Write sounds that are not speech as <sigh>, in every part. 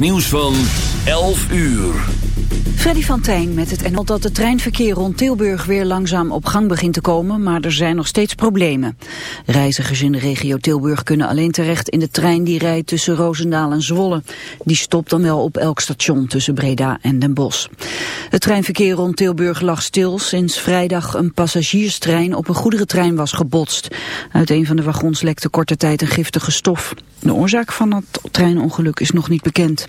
Nieuws van 11 uur. Freddy van Tijn met het NL dat het treinverkeer rond Tilburg weer langzaam op gang begint te komen, maar er zijn nog steeds problemen. Reizigers in de regio Tilburg kunnen alleen terecht in de trein die rijdt tussen Roosendaal en Zwolle. Die stopt dan wel op elk station tussen Breda en Den Bosch. Het treinverkeer rond Tilburg lag stil sinds vrijdag een passagierstrein op een goederentrein was gebotst. Uit een van de wagons lekte korte tijd een giftige stof. De oorzaak van het treinongeluk is nog niet bekend.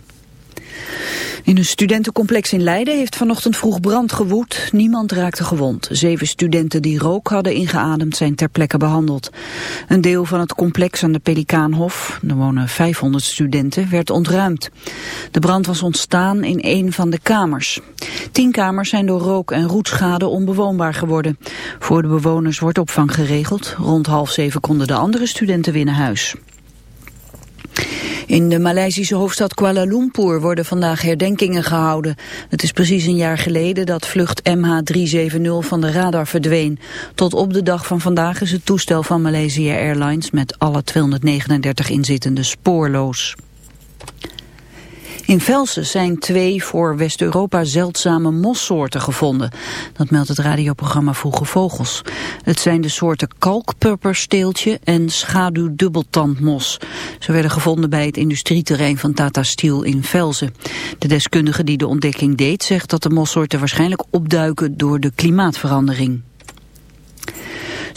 In een studentencomplex in Leiden heeft vanochtend vroeg brand gewoed. Niemand raakte gewond. Zeven studenten die rook hadden ingeademd zijn ter plekke behandeld. Een deel van het complex aan de Pelikaanhof, er wonen 500 studenten, werd ontruimd. De brand was ontstaan in een van de kamers. Tien kamers zijn door rook- en roetschade onbewoonbaar geworden. Voor de bewoners wordt opvang geregeld. Rond half zeven konden de andere studenten weer naar huis. In de Maleisische hoofdstad Kuala Lumpur worden vandaag herdenkingen gehouden. Het is precies een jaar geleden dat vlucht MH370 van de radar verdween. Tot op de dag van vandaag is het toestel van Malaysia Airlines met alle 239 inzittenden spoorloos. In Velsen zijn twee voor West-Europa zeldzame mossoorten gevonden. Dat meldt het radioprogramma Vroege Vogels. Het zijn de soorten kalkpurpersteeltje en schaduwdubbeltandmos. Ze werden gevonden bij het industrieterrein van Tata Steel in Velsen. De deskundige die de ontdekking deed zegt dat de mossoorten waarschijnlijk opduiken door de klimaatverandering.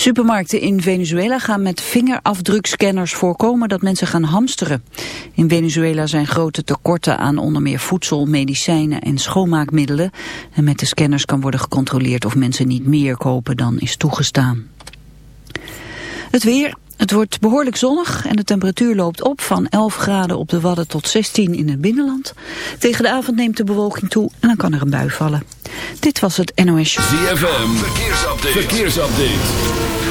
Supermarkten in Venezuela gaan met vingerafdrukscanners voorkomen dat mensen gaan hamsteren. In Venezuela zijn grote tekorten aan onder meer voedsel, medicijnen en schoonmaakmiddelen. En met de scanners kan worden gecontroleerd of mensen niet meer kopen dan is toegestaan. Het weer, het wordt behoorlijk zonnig en de temperatuur loopt op van 11 graden op de Wadden tot 16 in het binnenland. Tegen de avond neemt de bewolking toe en dan kan er een bui vallen. Dit was het NOS. ZFM, verkeersupdate. verkeersupdate.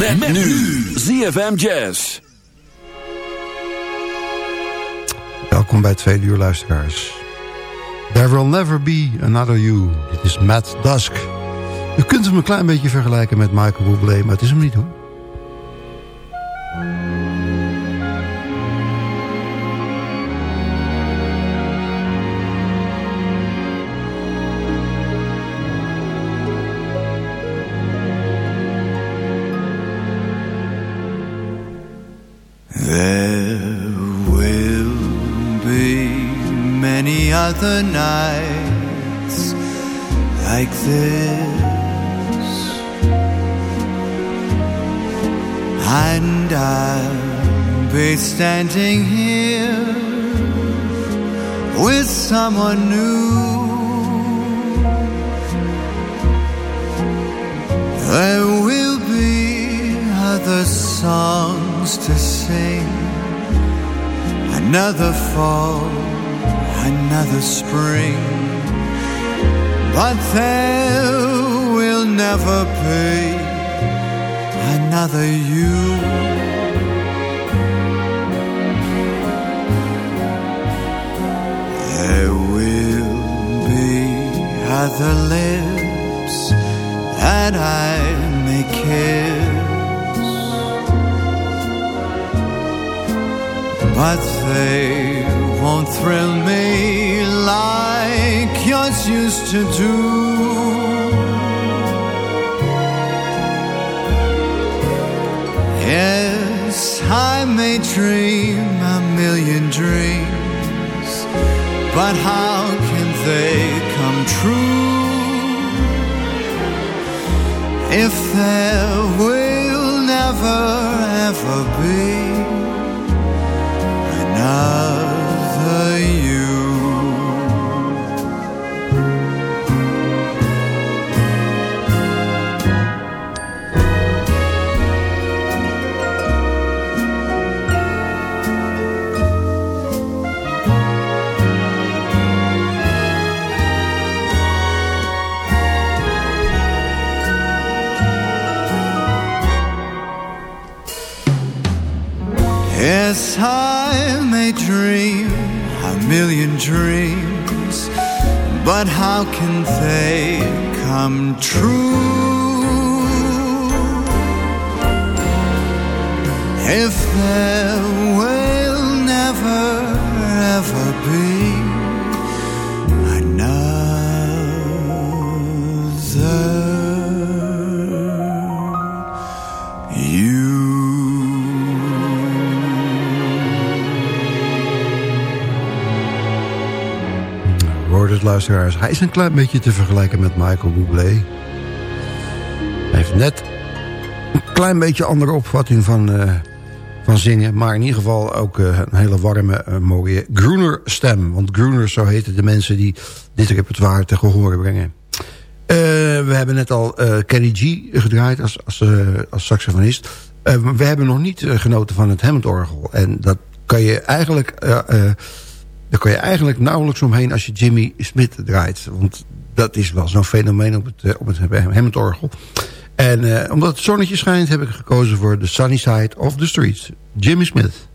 Met nu ZFM Jazz. Welkom bij Tweede Uur luisteraars. There will never be another you. Dit is Matt Dusk. U kunt hem een klein beetje vergelijken met Michael Bublé, maar het is hem niet hoor. This, and I'll be standing here with someone new. There will be other songs to sing, another fall, another spring. But there will never be another you. There will be other lips that I may kiss. But they won't thrill me like yours used to do. Yes, I may dream a million dreams, but how can they come true if there will never ever be Hij is een klein beetje te vergelijken met Michael Bublé. Hij heeft net een klein beetje andere opvatting van, eh, van zingen. Maar in ieder geval ook eh, een hele warme, eh, mooie Groener stem. Want Groener, zo heten de mensen die dit repertoire te gehoren brengen. We hebben net al Kenny G gedraaid als, als, als saxofonist. We hebben nog niet genoten van het Hammond-orgel. En dat kan je eigenlijk... Daar kan je eigenlijk nauwelijks omheen als je Jimmy Smith draait. Want dat is wel zo'n fenomeen op het, eh, op het Hammond-orgel. En eh, omdat het zonnetje schijnt heb ik gekozen voor The Sunny Side of the Streets. Jimmy Smith.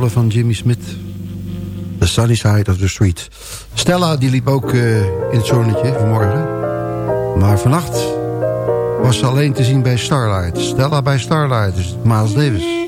Van Jimmy Smith. The Sunny Side of the Street. Stella die liep ook uh, in het zonnetje vanmorgen. Maar vannacht was ze alleen te zien bij Starlight. Stella bij Starlight, dus Miles Davis.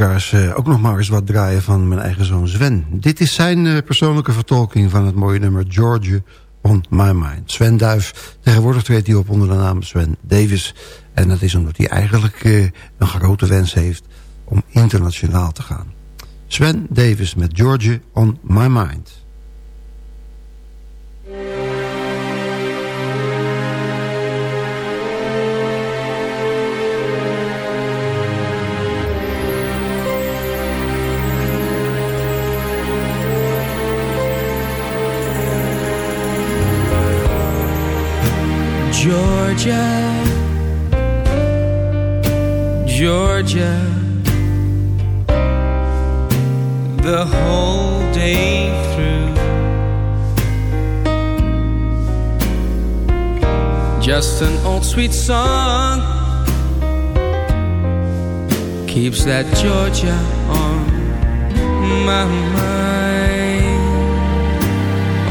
Uh, ook nog maar eens wat draaien van mijn eigen zoon Sven. Dit is zijn uh, persoonlijke vertolking van het mooie nummer Georgia on My Mind. Sven Duif, tegenwoordig treedt hij op onder de naam Sven Davis. En dat is omdat hij eigenlijk eh, een grote wens heeft om internationaal te gaan. Sven Davis met Georgia on My Mind. Georgia, Georgia, the whole day through. Just an old sweet song keeps that Georgia on my mind,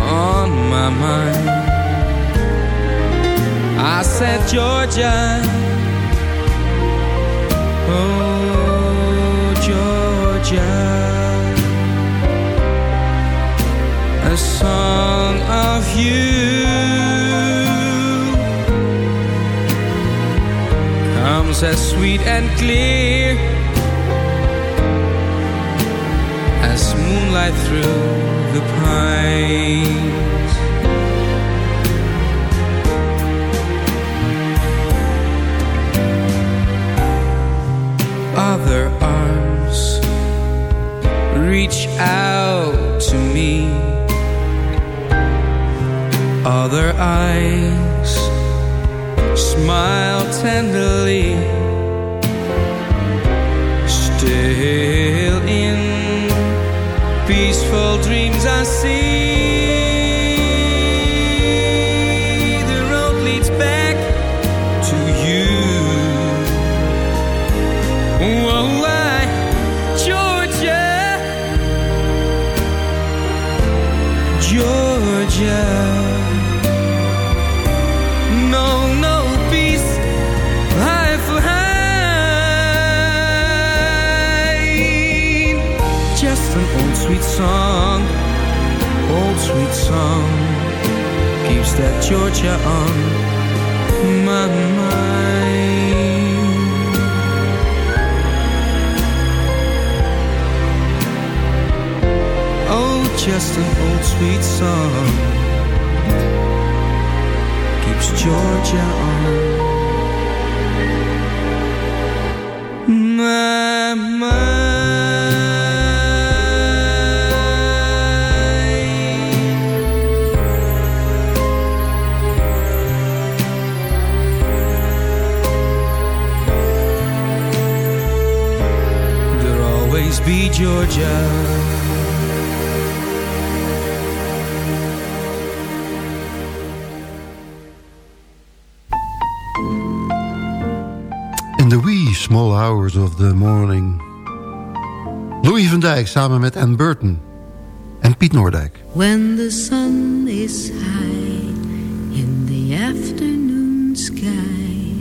on my mind. I said Georgia. Oh Georgia. A song of you. Comes as sweet and clear As moonlight through the pines other arms. Reach out to me. Other eyes smile tenderly. Still in peaceful dreams I see keeps that Georgia on my mind. Oh, just an old sweet song keeps Georgia on my mind. Georgia. In the wee small hours of the morning. Louis van Dijk samen met Ann Burton en Piet Noordijk. When the sun is high in the afternoon sky,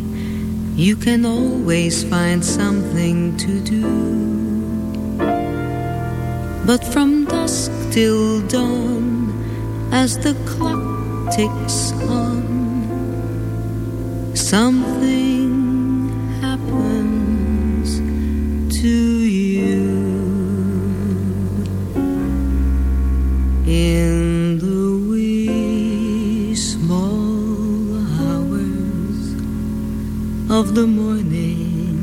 you can always find something to do. But from dusk till dawn, as the clock ticks on, something happens to you. In the wee small hours of the morning,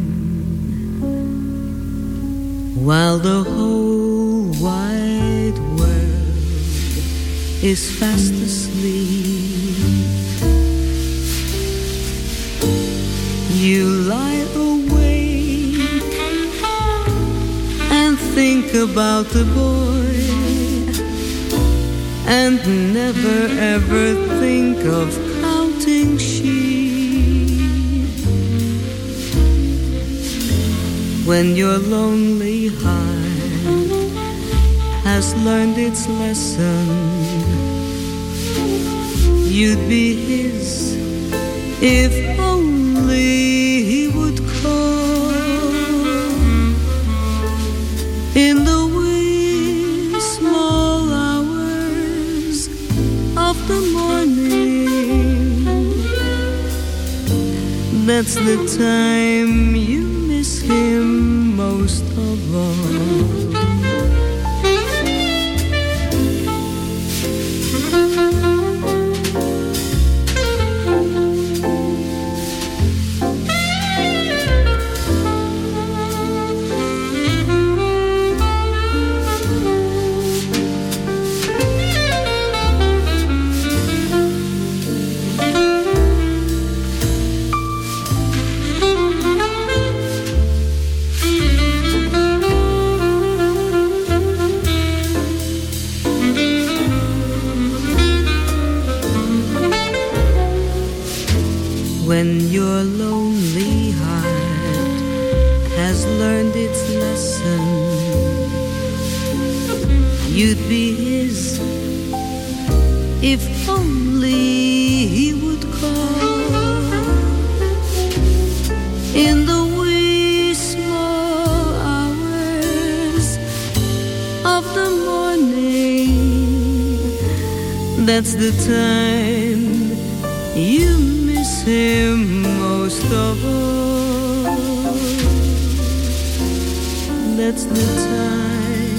while the whole is fast asleep, you lie awake and think about the boy and never ever think of counting sheep. When your lonely heart has learned its lesson you'd be his if only he would call in the wee small hours of the morning. That's the time you miss him That's the time you miss him most of all. That's the time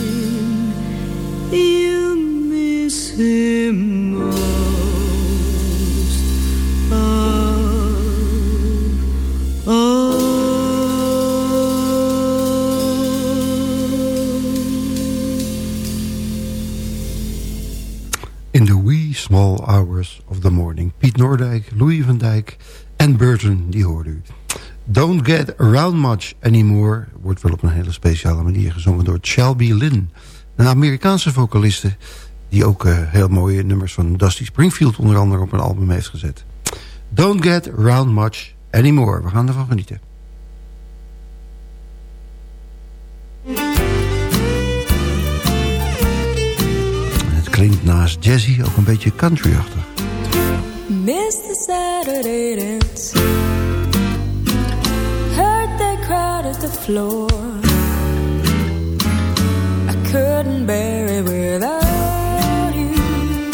you miss him most Piet Noordijk, Louis van Dijk en Burton, die hoorde u. Don't Get Around Much Anymore wordt wel op een hele speciale manier gezongen door Shelby Lynn. Een Amerikaanse vocaliste die ook eh, heel mooie nummers van Dusty Springfield onder andere op een album heeft gezet. Don't Get Around Much Anymore. We gaan ervan genieten. En Het klinkt naast jazzy ook een beetje country-achtig. Missed the Saturday dance. Heard they crowded the floor. I couldn't bear it without you.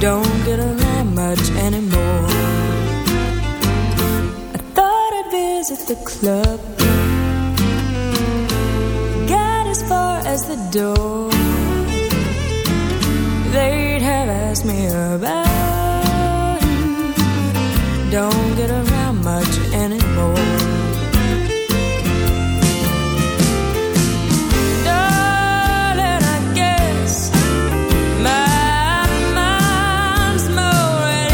Don't get around much anymore. I thought I'd visit the club. Got as far as the door. They'd have asked me about. Don't get around much anymore. Darling, I guess my mind's more at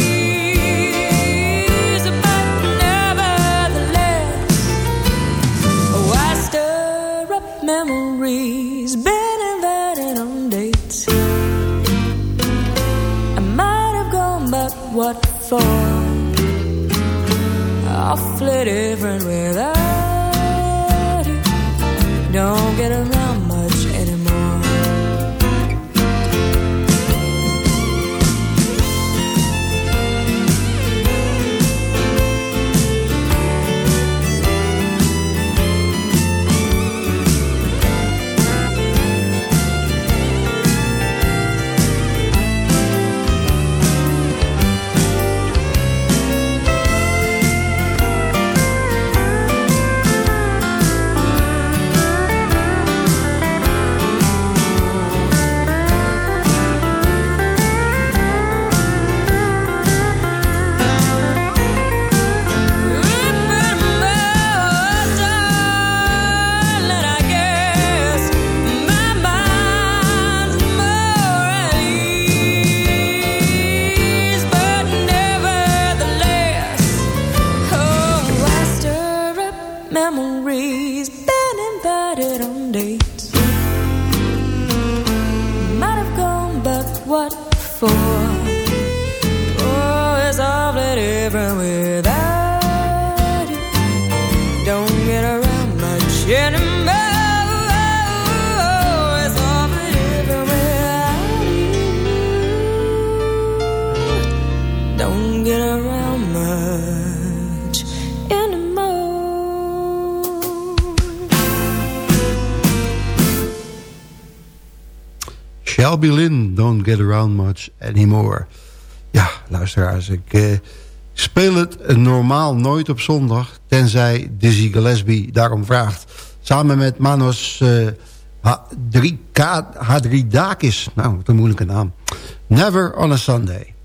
ease, but nevertheless, I stir up memories. Been invited on dates. I might have gone, but what for? Awfully different without you. Don't get around Lynn, Don't Get Around Much Anymore. Ja, luisteraars, ik, eh, speel het normaal nooit op zondag... tenzij Dizzy Gillespie daarom vraagt. Samen met Manos uh, Hadridakis. Nou, wat een moeilijke naam. Never on a Sunday.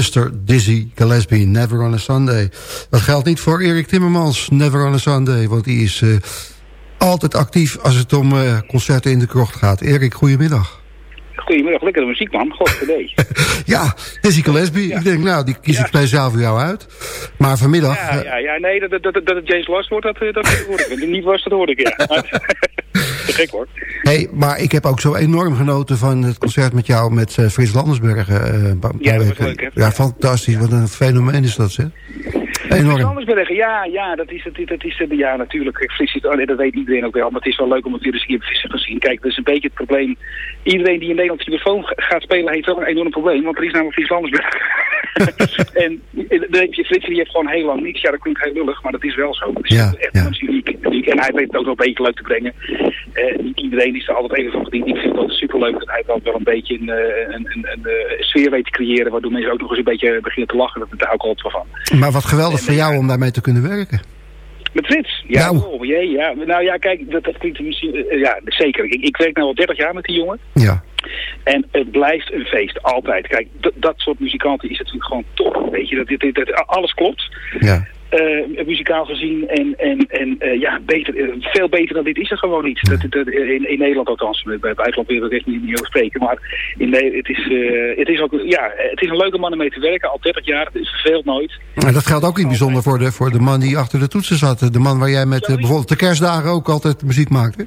Mr. Dizzy Gillespie, Never on a Sunday. Dat geldt niet voor Erik Timmermans, Never on a Sunday... want die is uh, altijd actief als het om uh, concerten in de krocht gaat. Erik, goedemiddag. Goedemiddag, lekkere muziek man, god <laughs> idee. ja, Dizzy Gillespie, ja. ik denk nou, die kies ja. ik speciaal voor jou uit. Maar vanmiddag... Ja, ja, ja nee, dat, dat, dat, het James Last wordt, dat, dat, hoor ik. Niet was, dat hoorde ik, ja. <laughs> Gek hey, maar ik heb ook zo enorm genoten van het concert met jou met uh, Frits Landersbergen. Uh, ja, dat was leuk, hè? Ja, fantastisch. Wat een fenomeen is dat, zeg. Enorm. Landersbergen, ja, ja, dat is, dat, dat is, ja, natuurlijk. Frits, oh, dat weet iedereen ook wel, maar het is wel leuk om het weer eens hier vissen te zien. Kijk, dat is een beetje het probleem. Iedereen die in Nederland telefoon gaat spelen, heeft wel een enorm probleem, want er is namelijk Frits Landersbergen. <laughs> en dan heb je die heeft gewoon heel lang niets. Ja, dat klinkt heel lullig, maar dat is wel zo. Dat is ja, echt ja. uniek, uniek. En hij weet het ook wel een beetje leuk te brengen. Uh, niet iedereen is er altijd even van gediend. Ik vind het superleuk dat hij wel, wel een beetje een, een, een, een, sfeer weet te creëren, waardoor mensen ook nog eens een beetje beginnen te lachen. Dat het daar ook altijd wel van. Maar wat geweldig voor jou om daarmee te kunnen werken. Met Frits? Ja, nou. Oh, jee, ja. Nou ja, kijk, dat, dat klinkt misschien... Uh, ja, zeker. Ik, ik werk nu al 30 jaar met die jongen. Ja. En het blijft een feest, altijd. Kijk, dat soort muzikanten is natuurlijk gewoon top. Weet je, dat, dit, dit, alles klopt. Ja. Uh, muzikaal gezien en, en, en uh, ja, beter, uh, veel beter dan dit is er gewoon niet. Dat, dat, in, in Nederland althans, bij buitenland wil ik echt niet, niet over spreken, maar in, het, is, het, is ook, ja, het is een leuke man om mee te werken, al 30 jaar, het is verveeld nooit. En dat geldt ook in bijzonder voor de, voor de man die achter de toetsen zat, de man waar jij met bijvoorbeeld de kerstdagen ook altijd muziek maakte.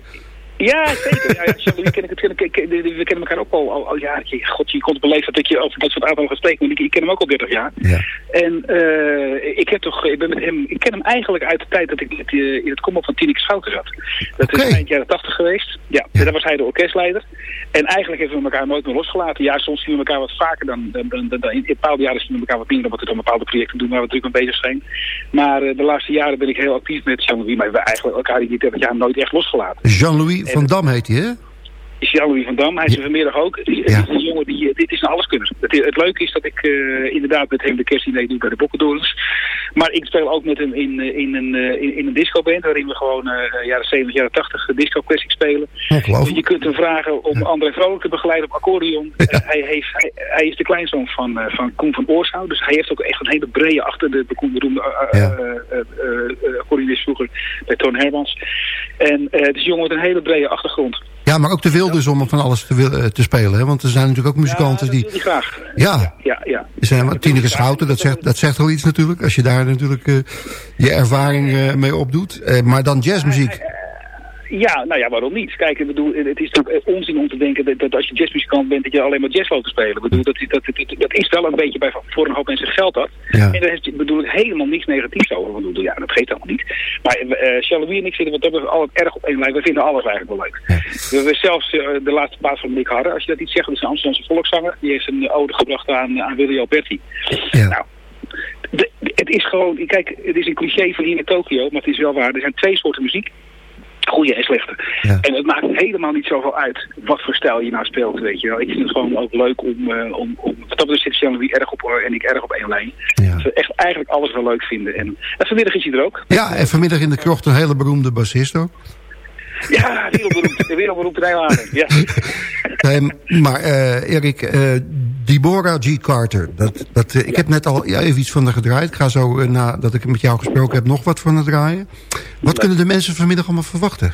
Ja, zeker. Ja, ja, Jean-Louis ken ik, het- ken ik, ken- we kennen elkaar ook al, al. Je- God, je kon het beleven dat je over dat soort aantallen gaat spreken. Want ik, ik ken hem ook al 30 jaar. Ja. En eh, ik heb toch, ik ben met hem, ik ken hem eigenlijk uit de tijd dat ik in het, eh, in het komop van Tineke Schouten zat. Dat is eind jaren 80 geweest. Ja, Ja. daar was hij de orkestleider. En eigenlijk hebben we elkaar nooit meer losgelaten. Ja, soms zien we elkaar wat vaker dan, dan, dan, dan- dan- in bepaalde jaren zien we elkaar wat minder, omdat we dan bepaalde projecten doen waar we druk mee bezig zijn. Maar eh, de laatste jaren ben ik heel actief met Jean-Louis, maar we hebben eigenlijk elkaar in die 30 jaar nooit echt losgelaten. Jean-Louis van Dam heet hij, hè? Is Jean-Louis van Dam. Hij is er vanmiddag ook. Ja. een jongen die, eh, dit is een alleskunner. Het, het leuke is dat ik eh, inderdaad met hem de kerstdiner doe bij de Bokkendorens. Maar ik speel ook met hem in, eh, in een, in, in een discoband, waarin we gewoon jaren 70, jaren 80 disco classic spelen. Ongelooflijk. Je kunt hem vragen om André Vrolijk te begeleiden op accordeon. Ja. Hij, heeft, hij, hij is de kleinzoon van, van Koen van Oorsouw. Dus hij heeft ook echt een hele brede achter de, beroemde Ja. accordeonist vroeger bij Toon Hermans. En het is een jongen met een hele brede achtergrond. Ja, maar ook te veel dus om van alles te, wil- eh, te spelen, hè? Want er zijn natuurlijk ook muzikanten ja, die... wil graag. Ja, Ja, ja. er zijn wat Tineke Schouten, dat zegt, dat zegt wel iets natuurlijk. Als je daar natuurlijk eh, je ervaring eh, mee opdoet. Eh, maar dan jazzmuziek. Ja, nou ja, waarom niet? Kijk, ik bedoel, het is toch eh, onzin om te denken dat, dat als je jazzmuzikant bent, dat je alleen maar jazz loopt te spelen. Ik bedoel, dat, dat, dat, dat is wel een beetje bij voor een hoop mensen geld dat. Ja. En daar is- bedoel ik helemaal niks negatiefs over. Ik bedoel, ja, dat geeft allemaal niet. Maar Charlie en ik zitten wat dat betreft altijd erg op één lijn. We vinden alles eigenlijk wel leuk. We hebben zelfs eh, de laatste plaats van Nick Harder, als je dat iets zegt, dat is een Amsterdamse volkszanger. Die heeft een ode gebracht aan, aan Willy Alberti. Ja. Nou, de- het is gewoon, kijk, het is een cliché van hier in Tokio, maar het is wel waar. Er zijn twee soorten muziek. Goede en slechte. Ja. En het maakt helemaal niet zoveel uit wat voor stijl je nou speelt, weet je wel. Ik vind het gewoon ook leuk om, eh, om, om dat betreft zit Jean-Louis erg op eh, en ik erg op één lijn. Ja. Dat we echt eigenlijk alles wel leuk vinden. En, en vanmiddag is hij er ook. Ja, en vanmiddag in de krocht een hele beroemde bassist ook. Ja, wereldberoemd. wereldberoemd Nijladen. Ja. <laughs> Eh, maar eh, Erik, eh, Deborah G. Carter. Dat, dat, eh, ik heb net al ja, even iets van haar gedraaid. Ik ga zo, nadat ik met jou gesproken heb, nog wat van haar draaien. Wat kunnen de mensen vanmiddag allemaal verwachten?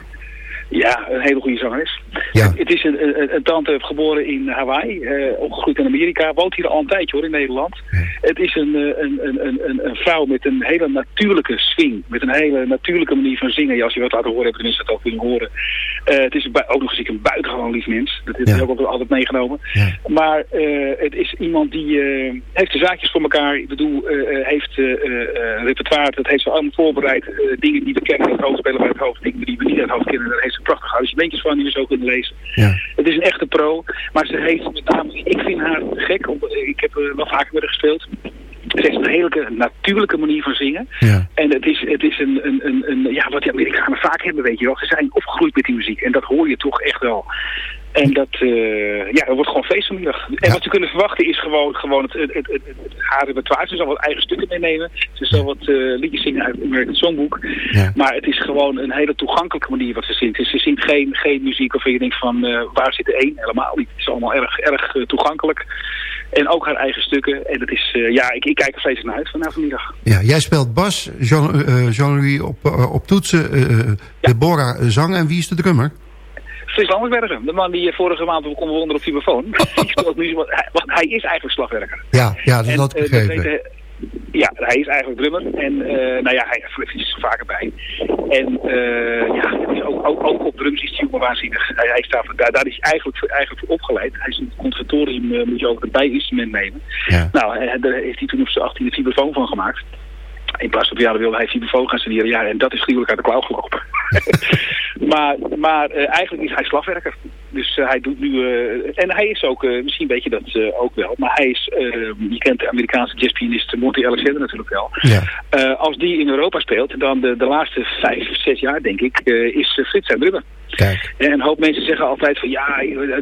Ja, een hele goede zangeres. Ja. Het is een, een, een tante geboren in Hawaii, eh, opgegroeid in Amerika, woont hier al een tijdje hoor in Nederland. Het is een, eh, een, een, een, een, vrouw met een hele natuurlijke swing, met een hele natuurlijke manier van zingen. Ja, als je wat laten horen hebt, tenminste dat ook kunnen horen. Eh, het is ook nog eens een buitengewoon lief mens. Dat heb Ja. ik ook altijd- meegenomen. Ja. Maar het is iemand die heeft de zaakjes voor elkaar. Ik bedoel, heeft repertoire, dat heeft ze allemaal voorbereid. Dingen die we kennen uit het hoofd spelen bij het hoofd. Dingen die we niet uit het hoofd kennen, daar heeft ze prachtige arrangementjes van die we zo lezen. Ja. Het is een echte pro, maar ze heeft met name, ik vind haar gek, ik heb eh, wel vaker met haar gespeeld. Ze heeft een hele natuurlijke manier van zingen. Ja. En het is, het is een, een, een, een, ja, wat die Amerikanen vaak hebben, weet je wel. Ze zijn opgegroeid met die muziek en dat hoor je toch echt wel. En dat, eh, ja, dat wordt gewoon feest vanmiddag. En Ja. wat ze kunnen verwachten is gewoon, gewoon het, het, het, het, haar repertoire. Ze zal wat eigen stukken meenemen. Ze zal wat eh, liedjes zingen uit het American Songbook. Ja. Maar het is gewoon een hele toegankelijke manier wat ze zingt. Dus ze zingt geen, geen muziek waarvan je denkt van eh, waar zit de één? Helemaal niet. Het is allemaal erg, erg toegankelijk. En ook haar eigen stukken. En dat is, ja, ik, ik kijk er vreselijk naar uit vanavond vanmiddag. Ja, jij speelt bas, Jean- Jean-Louis op, eh, op toetsen, eh, Deborah zang en wie is de drummer? Fris Landersbergen, de man die je vorige maand kon bewonderen op <laughs> <laughs> speelt nu, want hij, want hij is eigenlijk slagwerker. Ja, ja dat had ik eh, dat begrepen. eh, ja, hij is eigenlijk drummer. En eh, nou ja, hij is er vaker bij. En eh, ja, ook, ook, ook op drums is jongen waanzinnig. Hij, hij staat, daar, daar is hij eigenlijk, voor- eigenlijk voor opgeleid. Hij is het conservatorium, eh, moet je ook een bijinstrument nemen. Ja. Nou, eh, daar heeft hij toen op zijn 18e vibrafoon van gemaakt. In plaats van piano wilde hij vibrafoon gaan studeren. Ja, en dat is gruwelijk uit de klauw gelopen. <laughs> maar maar eh, eigenlijk is hij slagwerker. Dus eh, hij doet nu... eh, en hij is ook, misschien weet je dat ook wel, maar hij is... je kent de Amerikaanse jazzpianist Monty Alexander natuurlijk wel. Ja. Als die in Europa speelt, dan de, de laatste vijf, zes jaar denk ik, is Frits zijn drummer. Kijk, En een hoop mensen zeggen altijd van ja,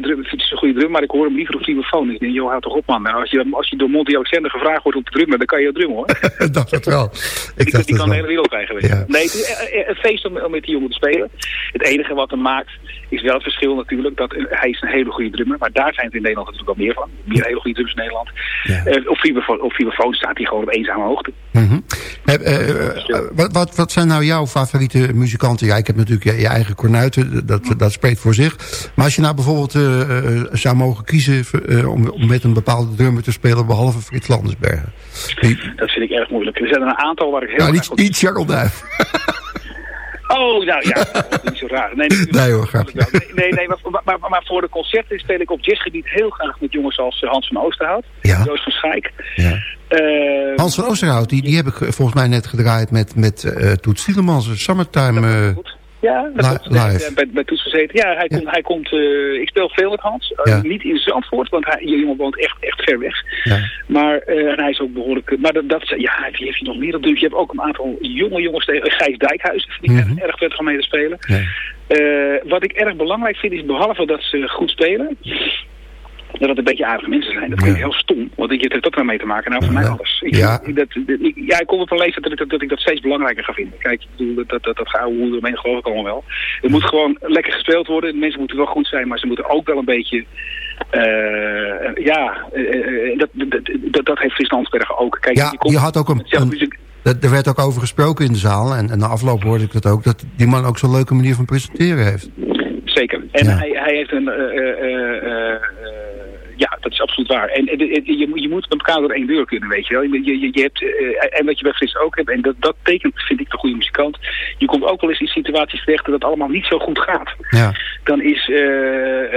drum- Frits is een goede drummer, maar ik hoor hem liever op telefoon. Ik denk, joh, houd toch op man. Nou, als, je, als je door Monty Alexander gevraagd wordt om te drummen, dan kan je drummen hoor. <laughs> ik dacht het wel. <laughs> Ik Die, dacht die het kan de hele wereld krijgen. Ja. Nee, het is eh, eh, een feest om, om met die jongen te spelen. Het enige wat hem maakt is wel het verschil natuurlijk. Dat eh, hij is een hele goede drummer. Maar daar zijn het in Nederland natuurlijk wel meer van. Meer hele goede drummers in Nederland. Ja. Eh, op, vibrafoon, op vibrafoon staat hij gewoon op eenzame hoogte. Mhm. Eh, eh, eh, wat, wat, wat zijn nou jouw favoriete muzikanten? Ja, ik heb natuurlijk je, je eigen kornuiten, dat, dat spreekt voor zich. Maar als je nou bijvoorbeeld eh, eh, zou mogen kiezen eh, om, om met een bepaalde drummer te spelen, behalve Frits Landersbergen. Die, Dat vind ik erg moeilijk. Er zijn er een aantal waar ik heel nou, graag niet, op- niet Charles Duif. <laughs> Oh, nou ja, <laughs> dat is niet zo raar. Nee, natuurlijk- Nee hoor, grapje. Nee, nee, nee maar, maar, maar, voor de concerten speel ik op jazzgebied heel graag met jongens als eh, Hans van Oosterhout, Ja. Joost van Schaik. Ja. Eh, Hans van Oosterhout, die, die heb ik eh, volgens mij net gedraaid met, met eh Toet Summertime. eh, Ja, dat live. Bij, bij Toets gezeten. Ja, hij komt, hij komt eh, ik speel veel met Hans. Eh, Ja. niet in Zandvoort, want hij, die jongen woont echt, echt ver weg. ja. Maar eh, en hij is ook behoorlijk... Maar dat, dat, ja, wie heeft hij nog meer op de Je hebt ook een aantal jonge jongens tegen Gijs Dijkhuizen. Die Mhm. erg, erg prettig om mee te spelen. Ja. Wat ik erg belangrijk vind is, behalve dat ze goed spelen... Dat het een beetje aardige mensen zijn. Dat vind ik Ja. heel stom. Want het heeft ook wel mee te maken. Nou, voor mij alles. Ik, Ja. dat, dat- ik, ja, ik kom op een leeftijd dat, ik- dat ik dat steeds belangrijker ga vinden. Kijk, ik bedoel, dat, dat, dat, dat hoer, dat geloof ik allemaal wel. Het moet gewoon lekker gespeeld worden. De mensen moeten wel goed zijn, maar ze moeten ook wel een beetje... eh, ja, eh, eh, dat, dat, dat, dat heeft Fris Landsberg ook. Kijk, Ja, je komt je had ook een- Dat, er werd ook over gesproken in de zaal. En, en na afloop hoorde ik dat ook. Dat die man ook zo'n leuke manier van presenteren heeft. Zeker. En Ja. hij, hij heeft een... eh, ja, dat is absoluut waar. En, en- en- je, moet- je moet met elkaar door één deur kunnen, weet je wel. Je, je, je hebt, eh, en wat je bij Fris ook hebt, en dat, dat tekent, vind ik, de goede muzikant. Je komt ook wel eens in situaties terecht dat het allemaal niet zo goed gaat. Ja, Dan is, eh,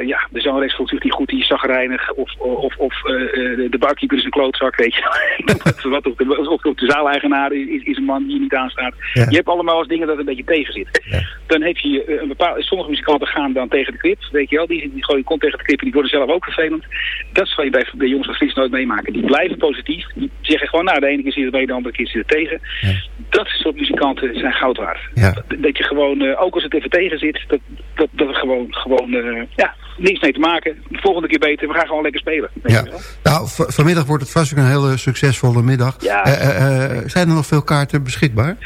eh, ja, de zangeres voelt zich niet goed, die is zagrijnig. Of, of, of de, barkeeper is een klootzak, weet je wel. <laughs> Wat, of, de, of, de zaaleigenaar is, is een man die je niet aanstaat. Ja. Je hebt allemaal eens dingen dat een beetje tegen zit. Dan heb je een bepaalde... Sommige muzikanten gaan dan tegen de clip, weet je wel. Die, die gooien kont tegen de clip en die worden zelf ook vervelend. Dat zal je bij de jongens van Fries nooit meemaken. Die blijven positief. Die zeggen gewoon, nou, de ene keer zit het mee, de andere keer zit het tegen. Dat soort muzikanten zijn goud waard. Ja. Dat, dat je gewoon, eh, ook als het even tegen zit, dat, dat, dat er gewoon, gewoon eh, ja, niks mee te maken. De volgende keer beter, we gaan gewoon lekker spelen. Ja. Nou, vanmiddag wordt het vast ook een hele succesvolle middag. Ja. Eh, zijn er nog veel kaarten beschikbaar?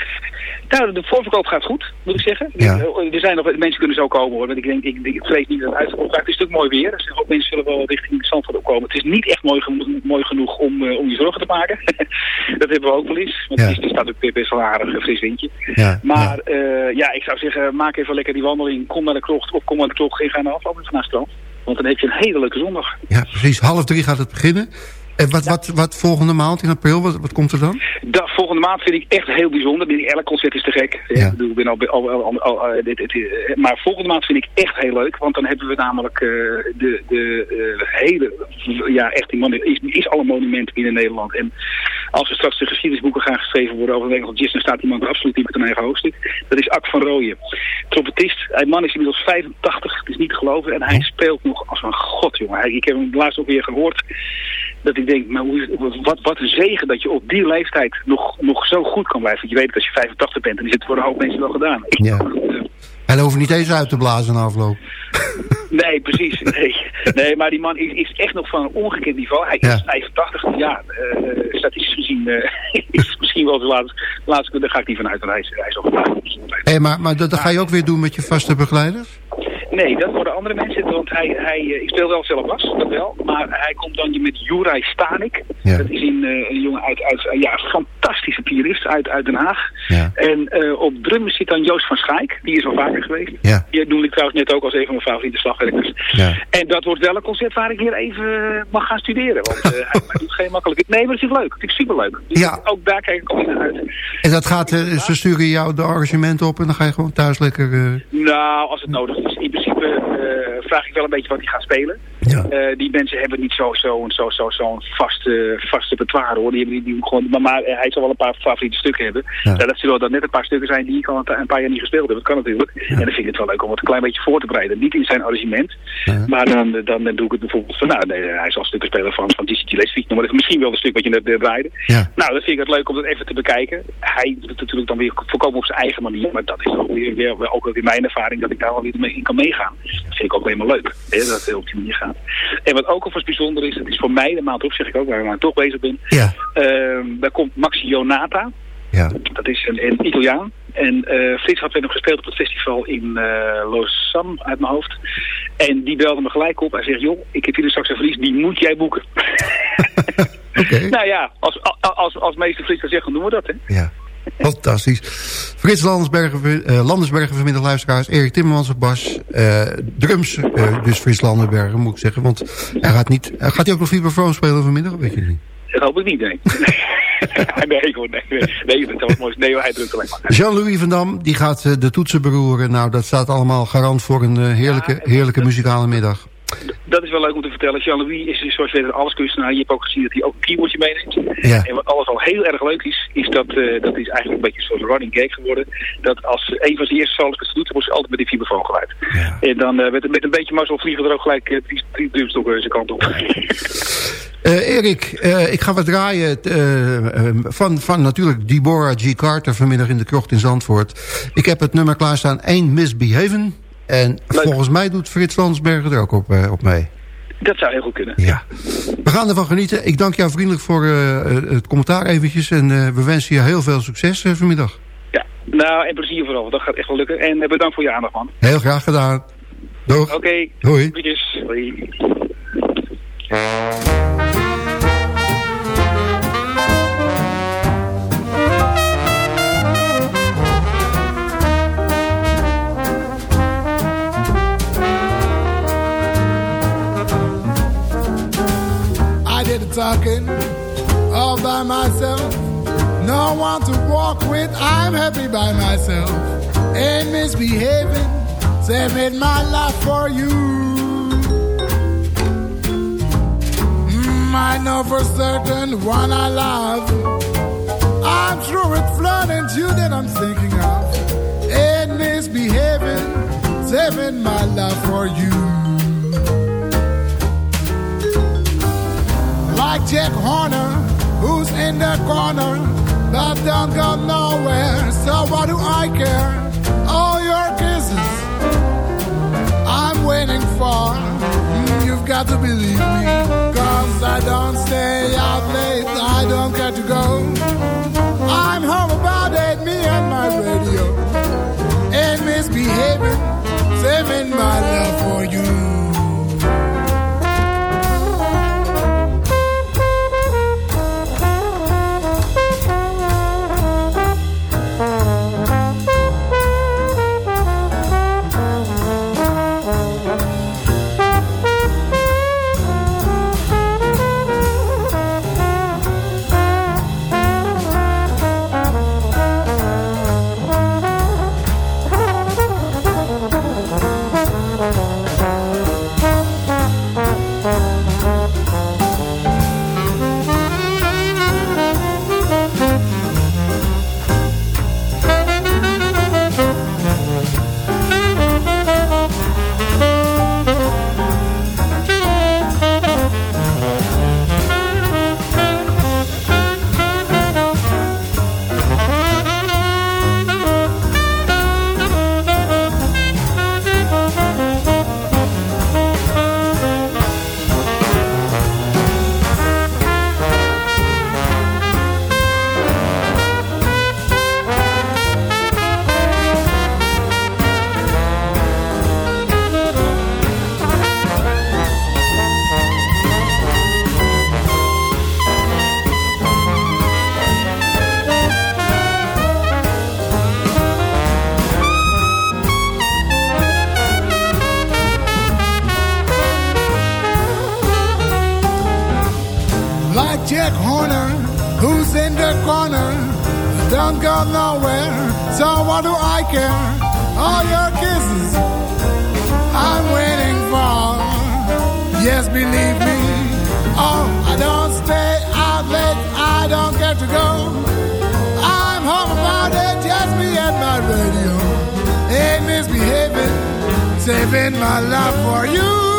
Nou, de voorverkoop gaat goed, moet ik zeggen. Ja. Er zijn nog, mensen kunnen zo komen hoor. Want ik denk, ik, ik vrees niet dat het raakt. Het is natuurlijk mooi weer. Dus ook mensen zullen wel richting Zandvoort opkomen. Het is niet echt mooi genoeg, mooi genoeg om, eh, om je zorgen te maken. <laughs> dat hebben we ook wel eens. Want Ja. het is, er staat ook best wel aardig een fris windje. Ja, Maar ja. ja, ik zou zeggen, maak even lekker die wandeling. Kom naar de krocht of kom naar de krocht en ga naar afloop naar het strand. Want dan heb je een hele leuke zondag. Ja, precies. Half drie gaat het beginnen. En wat, wat, wat volgende maand in april, wat, wat komt er dan? Dat volgende maand vind ik echt heel bijzonder. Elk concert is te gek. Ja. Ik bedoel, ik ben al, al, al, al- al- dit, dit, eh, maar volgende maand vind ik echt heel leuk. Want dan hebben we namelijk eh, de, de eh, hele... Ja, echt, die man is, is alle monumenten binnen Nederland. En als er straks de geschiedenisboeken gaan geschreven worden over de Nederlandse jazz... dan staat die man er absoluut niet met een eigen hoofdstuk. Dat is Ak van Rooyen. Trompetist. Hij man is inmiddels 85. Het is niet te geloven. En hij speelt nog als een god, jongen. Hij, ik heb hem laatst ook weer gehoord dat ik denk, maar hoe, wat, wat een zegen dat je op die leeftijd nog, nog zo goed kan blijven. Want je weet dat als je 85 bent, dan is het voor een hoop mensen wel gedaan. Ja. En dan hoef je niet eens uit te blazen na afloop. <laughs> Nee, precies. Nee. nee, maar die man is, is echt nog van een ongekend niveau. Hij Ja. is 85. Ja, eh, statistisch gezien eh, <laughs> is het misschien wel de laatste. laatste daar ga ik niet van uit, want hij is, hij is al gedaan. Hé, maar, maar dat, dat ga je ook weer doen met je vaste begeleiders? Nee, dat worden andere mensen. Want hij, hij, eh, ik speel wel zelf bas, dat wel. Maar hij komt dan met Juraj Stanik. Ja. Dat is een, eh, een jongen uit, uit ja, fantastische pianist uit, uit Den Haag. Ja. En eh, op drums zit dan Joost van Schaik. Die is al vaker geweest. Ja. Die noemde ik trouwens net ook als een van mijn favoriete slagwerkers. Ja. En dat wordt wel een concert waar ik weer even mag gaan studeren. Want eh, hij, doet <laughs> geen makkelijke... Nee, maar het is leuk. Het is superleuk. Dus Ja. ook daar kijk ik al naar uit. En dat gaat, eh, ze sturen jou de arrangementen op en dan ga je gewoon thuis lekker... eh, Nou, als het nodig is. In principe eh, vraag ik wel een beetje wat hij gaat spelen. Ja. Eh, die mensen hebben niet zo'n zo, zo, zo, zo'n vaste, vaste repertoire hoor. Die hebben die, die gewoon, maar, maar eh, hij zal wel een paar favoriete stukken hebben. Ja. Dat zullen dan net een paar stukken zijn die ik al een, een paar jaar niet gespeeld heb. Dat kan natuurlijk. En dan vind ik het wel leuk om het een klein beetje voor te bereiden. Niet in zijn arrangement. Ja. Maar dan, dan, dan doe ik het bijvoorbeeld van, nou nee, hij zal stukken spelen van, van Dizzy Gillespie. Maar. Misschien wel een stuk wat je net eh, draaide. Nou, dat vind ik het leuk om dat even te bekijken. Hij doet het natuurlijk dan weer voorkomen op zijn eigen manier. Maar dat is ook weer, weer, ook weer mijn ervaring dat ik daar wel weer mee in kan meegaan. Dat vind ik ook helemaal leuk. Hè, dat het op die manier gaat. En wat ook alvast bijzonder is, het is voor mij de maand op, zeg ik ook, waar ik nou toch bezig ben. Ja. Ehm, daar komt Maxi Jonata. Ja. Dat is een, een Italiaan. En eh Frits had met hem gespeeld op het festival in eh Lausanne uit mijn hoofd. En die belde me gelijk op. Hij zegt, joh, ik heb hier een saxofonist, die moet jij boeken. <laughs> <laughs> Nou ja, als, als, als meester Frits kan zeggen, doen we dat, hè. Ja. Fantastisch. Frits Landersbergen, eh, Landersbergen vanmiddag luisteraars. Erik Timmermans op bas. eh, drums, eh, dus Frits Landersbergen moet ik zeggen. Want hij gaat niet... gaat hij ook nog vibrafoon spelen vanmiddag? Weet je niet? Dat hoop ik niet, nee. <laughs> nee, hoor, nee, nee, nee, dat was mooi. Nee, hij drukt alleen maar. Jean-Louis van Dam, die gaat de toetsen beroeren. Nou, dat staat allemaal garant voor een heerlijke, heerlijke muzikale middag. Dat is wel leuk om te vertellen. Jean-Louis is dus, zoals je weet een alleskunstenaar. Je hebt ook gezien dat hij ook een keyboardje meeneemt. Ja. En wat alles al heel erg leuk is, is dat, eh, dat is eigenlijk een beetje een soort running gag geworden. Dat als een van zijn eerste solos doet, dan moest hij altijd met die vibrafoon geluid. En dan eh, met, met een beetje mazzel vliegen er ook gelijk eh, drie, drie drumstokken zijn kant op. <laughs> Erik, ik ga wat draaien eh, eh, van, van natuurlijk Deborah G. Carter vanmiddag in de krocht in Zandvoort. Ik heb het nummer klaarstaan, Ain't Misbehaven. En volgens mij doet Frits Landsberger er ook op, eh, op mee. Dat zou heel goed kunnen. Ja. We gaan ervan genieten. Ik dank jou vriendelijk voor eh, eh, het commentaar eventjes. En we wensen je heel veel succes vanmiddag. Ja, nou en plezier vooral. Dat gaat echt wel lukken. En bedankt voor je aandacht, man. Heel graag gedaan. Doeg. Oké. Hoi. Groetjes. Hoi. I talking all by myself. No one to walk with, I'm happy by myself. Ain't misbehaving, saving my life for you. Mm, I know for certain one I love. I'm sure it's flooding you that I'm thinking of. Ain't misbehaving, saving my love for you. Like Jack Horner, who's in the corner, but don't go nowhere. So what do I care? All your kisses, I'm waiting for. You've got to believe me, cause I don't stay out late, I don't get to go. I'm home about eight, me and my radio, and misbehaving, saving my love for you. Saving my love for you.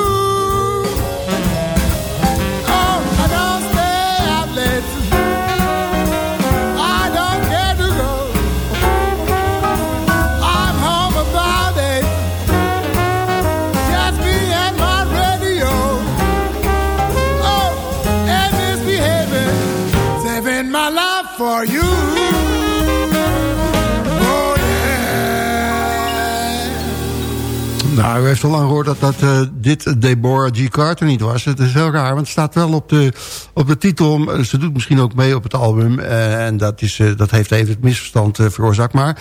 Nou, u heeft al lang gehoord dat, dat uh, dit Deborah G. Carter niet was. Het is heel raar, want het staat wel op de, op de titel. Ze doet misschien ook mee op het album. Uh, en dat, is, uh, dat heeft even het misverstand veroorzaakt. Maar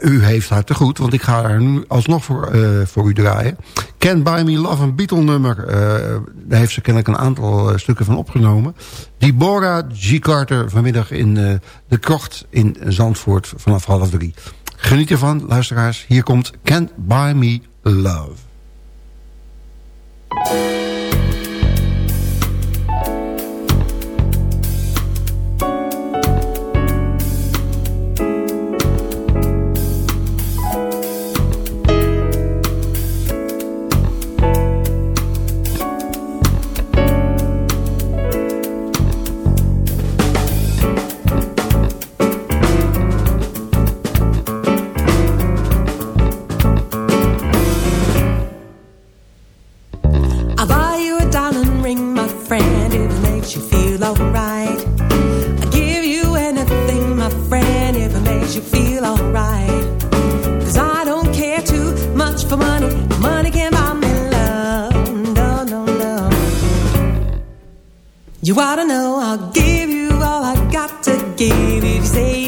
u heeft haar te goed, want ik ga haar nu alsnog voor, voor u draaien. Can Buy Me Love, een Beatle nummer. daar heeft ze kennelijk een aantal stukken van opgenomen. Deborah G. Carter vanmiddag in de krocht in Zandvoort vanaf half drie. Geniet ervan, luisteraars. Hier komt Can't Buy Me Love. You ought to know I'll give you all I got to give. If you say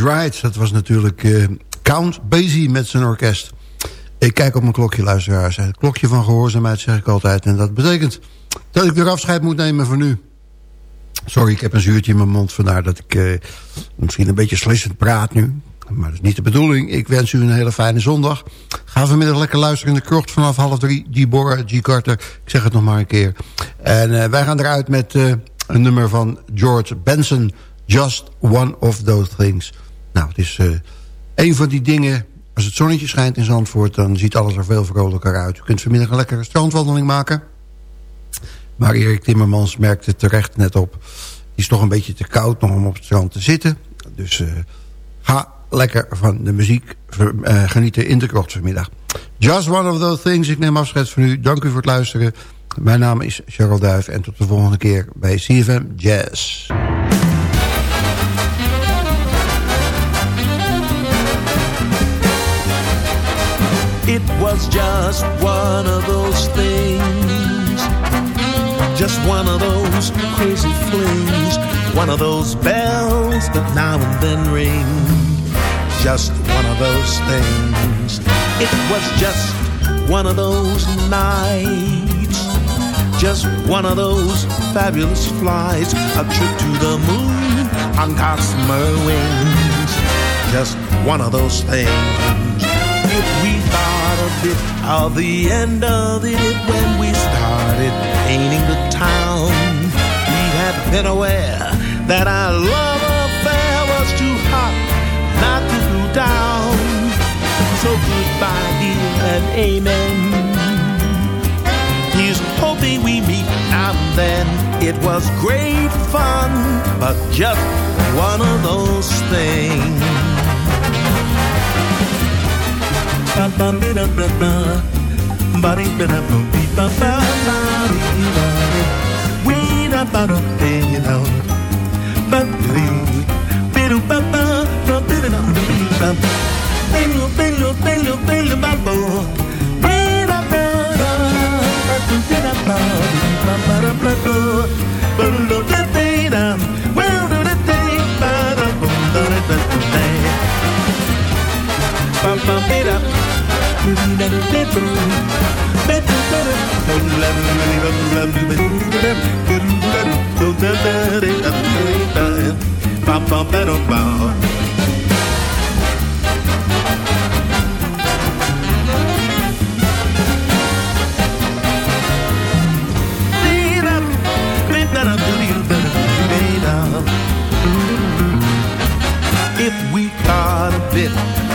Right. Dat was natuurlijk uh, Count Basie met zijn orkest. Ik kijk op mijn klokje, luisteraars. Het klokje van gehoorzaamheid zeg ik altijd. En dat betekent dat ik weer afscheid moet nemen voor nu. Sorry, ik heb een zuurtje in mijn mond. Vandaar dat ik uh, misschien een beetje slissend praat nu. Maar dat is niet de bedoeling. Ik wens u een hele fijne zondag. Ga vanmiddag lekker luisteren in de krocht vanaf half drie. Deborah G. Carter. Ik zeg het nog maar een keer. En uh, wij gaan eruit met een nummer van George Benson. Just One of Those Things. Nou, het is uh, een van die dingen... Als het zonnetje schijnt in Zandvoort... dan ziet alles er veel vrolijker uit. U kunt vanmiddag een lekkere strandwandeling maken. Maar Erik Timmermans merkte terecht net op... het is toch een beetje te koud nog om op het strand te zitten. Dus ga lekker van de muziek uh, genieten in de krocht vanmiddag. Just one of those things. Ik neem afscheid van u. Dank u voor het luisteren. Mijn naam is Cheryl Duif en tot de volgende keer bij CFM Jazz. Was just one of those things. Just one of those crazy flings. One of those bells that now and then ring. Just one of those things. It was just one of those nights. Just one of those fabulous flights. A trip to the moon on gossamer wings. Just one of those things. If we of the end of it when we started painting the town, we had been aware that our love affair was too hot not to cool down. So goodbye, dear, and amen. He's hoping we meet now and then. It was great fun, but just one of those things. Ba-ba-be-da-bra-ba, bari ba da bum bi pa pa pa ri ba we da ba do te you know ba do pa pa do te da do bi pa pa If